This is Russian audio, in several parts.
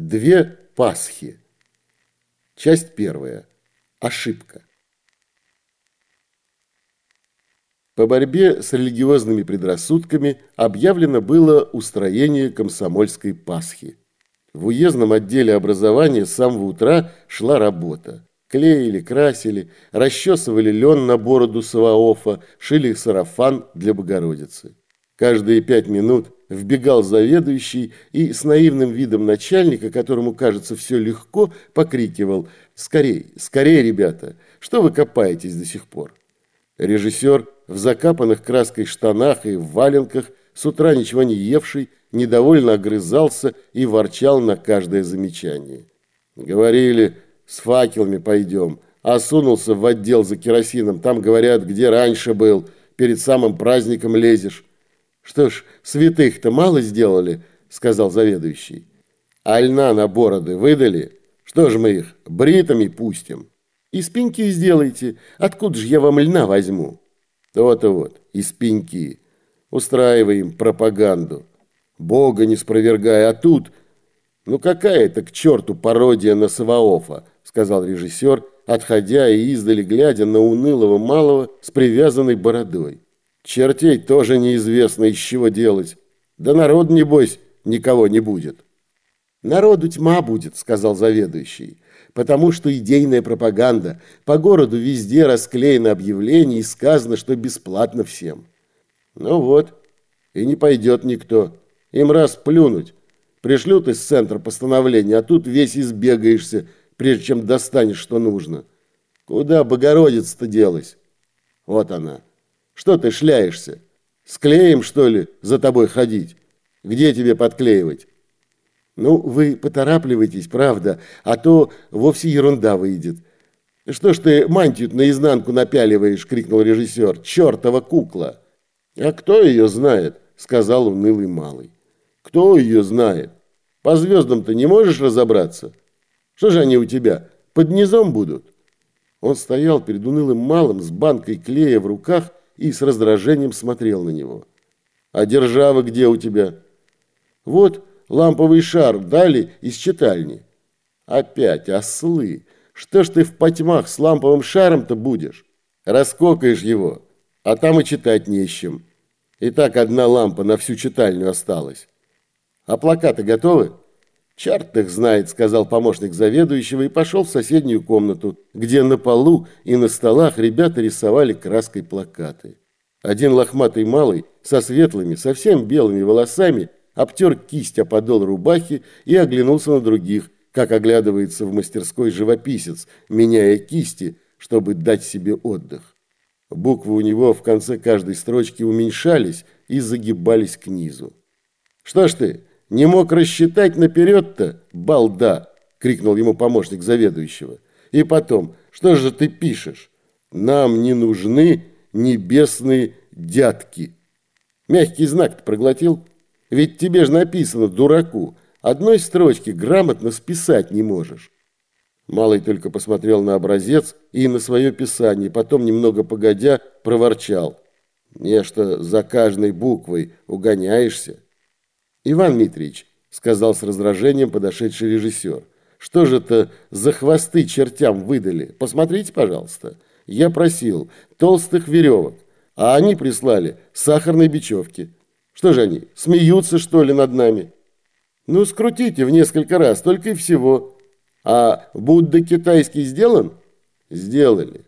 Две Пасхи. Часть первая. Ошибка. По борьбе с религиозными предрассудками объявлено было устроение комсомольской Пасхи. В уездном отделе образования с самого утра шла работа. Клеили, красили, расчесывали лен на бороду Саваофа, шили сарафан для Богородицы. Каждые пять минут вбегал заведующий и с наивным видом начальника, которому кажется все легко, покрикивал «Скорей, скорей, ребята! Что вы копаетесь до сих пор?» Режиссер в закапанных краской штанах и в валенках, с утра ничего не евший, недовольно огрызался и ворчал на каждое замечание. Говорили, с факелами пойдем, а сунулся в отдел за керосином, там говорят, где раньше был, перед самым праздником лезешь. «Что ж, святых-то мало сделали», — сказал заведующий. «А льна на бороды выдали? Что ж мы их бритами пустим? Из пеньки сделайте. Откуда же я вам льна возьму?» «То-то вот, из пеньки. Устраиваем пропаганду. Бога не спровергая, а тут...» «Ну какая это к черту пародия на Саваофа?» — сказал режиссер, отходя и издали глядя на унылого малого с привязанной бородой. Чертей тоже неизвестно, из чего делать. Да народ, небось, никого не будет. Народу тьма будет, сказал заведующий, потому что идейная пропаганда. По городу везде расклеено объявление и сказано, что бесплатно всем. Ну вот, и не пойдет никто. Им раз плюнуть. Пришлют из центра постановления, а тут весь избегаешься, прежде чем достанешь, что нужно. Куда Богородица-то делась? Вот она. Что ты шляешься? Склеим, что ли, за тобой ходить? Где тебе подклеивать? Ну, вы поторапливайтесь, правда, а то вовсе ерунда выйдет. Что ж ты мантию наизнанку напяливаешь, крикнул режиссер. Чертова кукла! А кто ее знает? Сказал унылый малый. Кто ее знает? По звездам-то не можешь разобраться? Что же они у тебя, под низом будут? Он стоял перед унылым малым с банкой клея в руках и с раздражением смотрел на него. «А держава где у тебя?» «Вот ламповый шар дали из читальни». «Опять ослы! Что ж ты в потьмах с ламповым шаром-то будешь? Раскокаешь его, а там и читать не с чем. И так одна лампа на всю читальню осталась. А плакаты готовы?» «Черт их знает», — сказал помощник заведующего и пошел в соседнюю комнату, где на полу и на столах ребята рисовали краской плакаты. Один лохматый малый со светлыми, совсем белыми волосами обтер кисть о подол рубахи и оглянулся на других, как оглядывается в мастерской живописец, меняя кисти, чтобы дать себе отдых. Буквы у него в конце каждой строчки уменьшались и загибались к низу. «Что ж ты?» «Не мог рассчитать наперед-то, балда!» — крикнул ему помощник заведующего. «И потом, что же ты пишешь? Нам не нужны небесные дядки!» Мягкий знак-то проглотил? Ведь тебе же написано, дураку, одной строчки грамотно списать не можешь. Малый только посмотрел на образец и на свое писание, потом, немного погодя, проворчал. «Нечто за каждой буквой угоняешься». «Иван Митрич», — сказал с раздражением подошедший режиссер, «что же это за хвосты чертям выдали? Посмотрите, пожалуйста. Я просил толстых веревок, а они прислали сахарной бечевки. Что же они, смеются, что ли, над нами? Ну, скрутите в несколько раз, только и всего. А Будда китайский сделан? Сделали.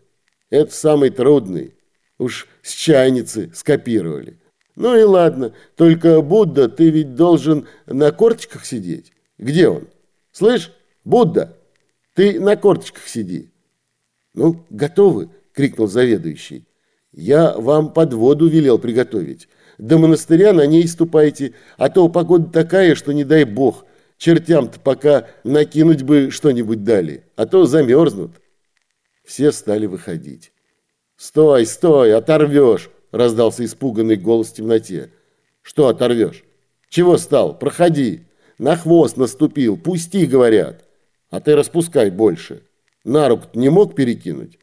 Это самый трудный. Уж с чайницы скопировали. Ну и ладно, только Будда, ты ведь должен на корточках сидеть. Где он? Слышь, Будда, ты на корточках сиди. Ну, готовы, крикнул заведующий. Я вам под воду велел приготовить. До монастыря на ней ступайте, а то погода такая, что не дай бог, чертям-то пока накинуть бы что-нибудь дали, а то замерзнут. Все стали выходить. «Стой, стой, оторвешь!» Раздался испуганный голос в темноте. Что оторвешь? Чего стал? Проходи. На хвост наступил. Пусти, говорят. А ты распускай больше. На руку не мог перекинуть?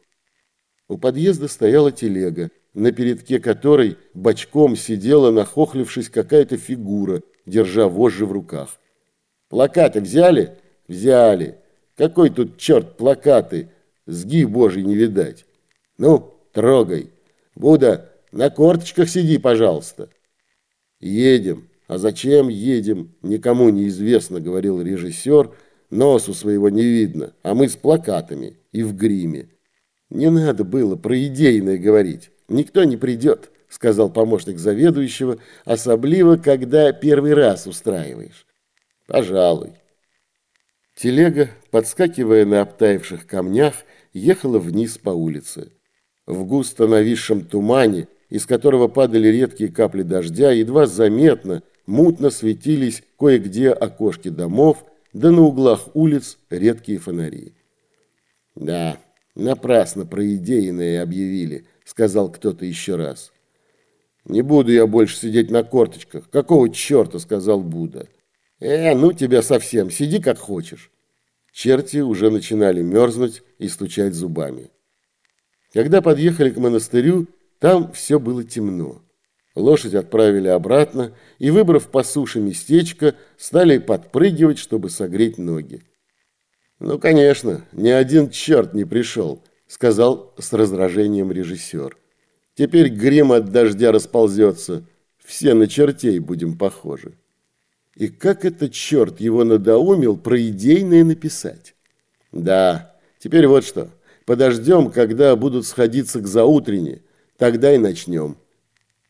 У подъезда стояла телега, на передке которой бочком сидела, нахохлившись, какая-то фигура, держа вожжи в руках. «Плакаты взяли?» Взяли. Какой тут черт плакаты? Сги божий не видать. Ну, трогай. Буда, на корточках сиди, пожалуйста. Едем. А зачем едем, никому не известно, говорил режиссер. Носу своего не видно, а мы с плакатами и в гриме. Не надо было про идейное говорить. Никто не придет, сказал помощник заведующего, особливо, когда первый раз устраиваешь. Пожалуй. Телега, подскакивая на обтаивших камнях, ехала вниз по улице. В густо нависшем тумане, из которого падали редкие капли дождя, едва заметно, мутно светились кое-где окошки домов, да на углах улиц редкие фонари. «Да, напрасно про объявили», — сказал кто-то еще раз. «Не буду я больше сидеть на корточках. Какого черта?» — сказал Будда. «Э, ну тебя совсем, сиди как хочешь». Черти уже начинали мерзнуть и стучать зубами. Когда подъехали к монастырю, там все было темно. Лошадь отправили обратно и, выбрав по суше местечко, стали подпрыгивать, чтобы согреть ноги. «Ну, конечно, ни один черт не пришел», — сказал с раздражением режиссер. «Теперь грим от дождя расползется. Все на чертей будем похожи». И как это черт его надоумил про идейное написать? Да, теперь вот что. Подождем, когда будут сходиться к заутренне. Тогда и начнем.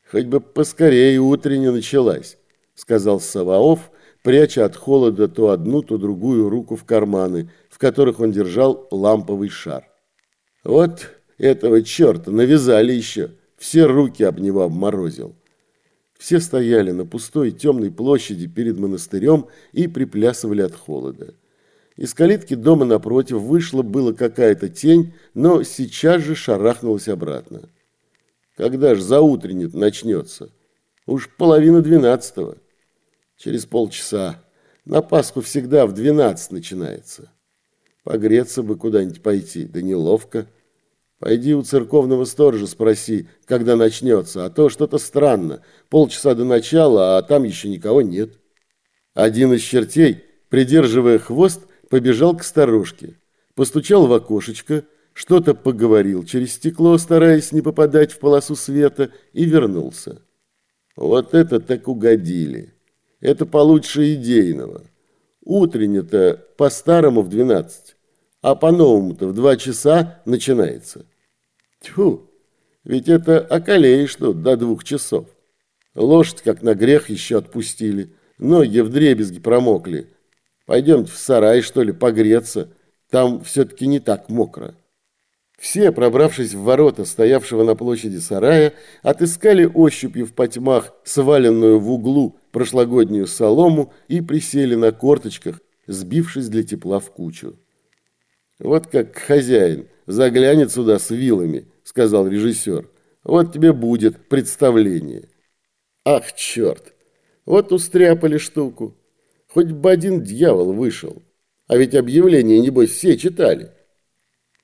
Хоть бы поскорее утренне началась, сказал Саваоф, пряча от холода то одну, то другую руку в карманы, в которых он держал ламповый шар. Вот этого черта навязали еще, все руки об него обморозил. Все стояли на пустой темной площади перед монастырем и приплясывали от холода. Из калитки дома напротив вышла была какая-то тень, но сейчас же шарахнулась обратно. Когда ж заутреннет начнется? Уж половина двенадцатого. Через полчаса. На Пасху всегда в двенадцать начинается. Погреться бы куда-нибудь пойти, да неловко. Пойди у церковного сторожа спроси, когда начнется, а то что-то странно. Полчаса до начала, а там еще никого нет. Один из чертей, придерживая хвост, побежал к старушке. Постучал в окошечко, что-то поговорил через стекло, стараясь не попадать в полосу света, и вернулся. Вот это так угодили. Это получше идейного. Утренне-то по-старому в двенадцать, а по-новому-то в два часа начинается. Тьфу, ведь это околеешь тут до двух часов. Лошадь, как на грех, еще отпустили. Ноги вдребезги промокли. Пойдемте в сарай, что ли, погреться. Там все-таки не так мокро. Все, пробравшись в ворота стоявшего на площади сарая, отыскали ощупью в потьмах сваленную в углу прошлогоднюю солому и присели на корточках, сбившись для тепла в кучу. Вот как хозяин заглянет сюда с вилами, сказал режиссер. Вот тебе будет представление. Ах, черт! Вот устряпали штуку. Хоть бы один дьявол вышел. А ведь объявление, небось, все читали.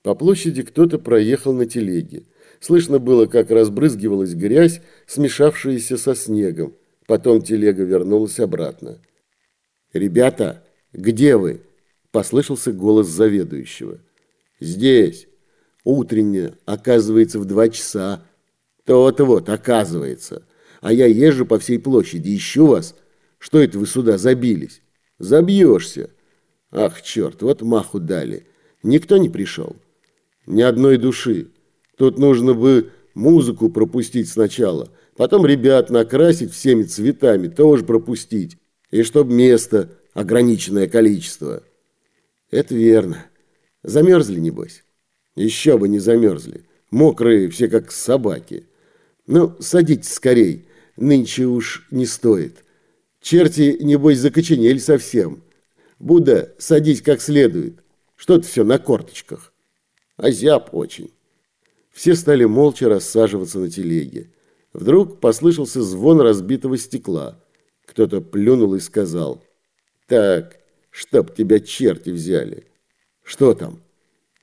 По площади кто-то проехал на телеге. Слышно было, как разбрызгивалась грязь, смешавшаяся со снегом. Потом телега вернулась обратно. «Ребята, где вы?» – послышался голос заведующего. «Здесь. Утренняя, оказывается, в два часа. То-то вот, оказывается. А я езжу по всей площади, ищу вас. Что это вы сюда забились? Забьешься. Ах, черт, вот маху дали. Никто не пришел. Ни одной души. Тут нужно бы музыку пропустить сначала, потом ребят накрасить всеми цветами, тоже пропустить. И чтоб место, ограниченное количество. Это верно. Замерзли, небось? Еще бы не замерзли. Мокрые все как собаки. Ну, садитесь скорей. Нынче уж не стоит. Черти, небось, закоченели совсем. Будда, садись как следует. Что ты все на корточках? Озяб очень. Все стали молча рассаживаться на телеге. Вдруг послышался звон разбитого стекла. Кто-то плюнул и сказал. «Так, чтоб тебя черти взяли». «Что там?»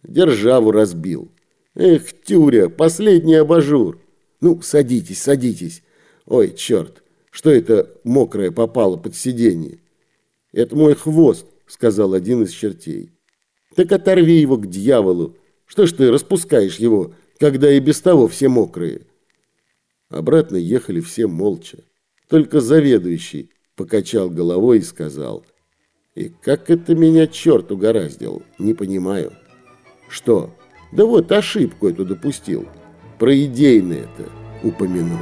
Державу разбил. Эх, Тюря, последний абажур. Ну, садитесь, садитесь. Ой, черт, что это мокрое попало под сиденье? Это мой хвост, сказал один из чертей. Так оторви его к дьяволу. Что ж ты распускаешь его, когда и без того все мокрые? Обратно ехали все молча. Только заведующий покачал головой и сказал. И как это меня черт угораздил, не понимаю. Что? Да вот ошибку эту допустил. Про идейное это упомянул.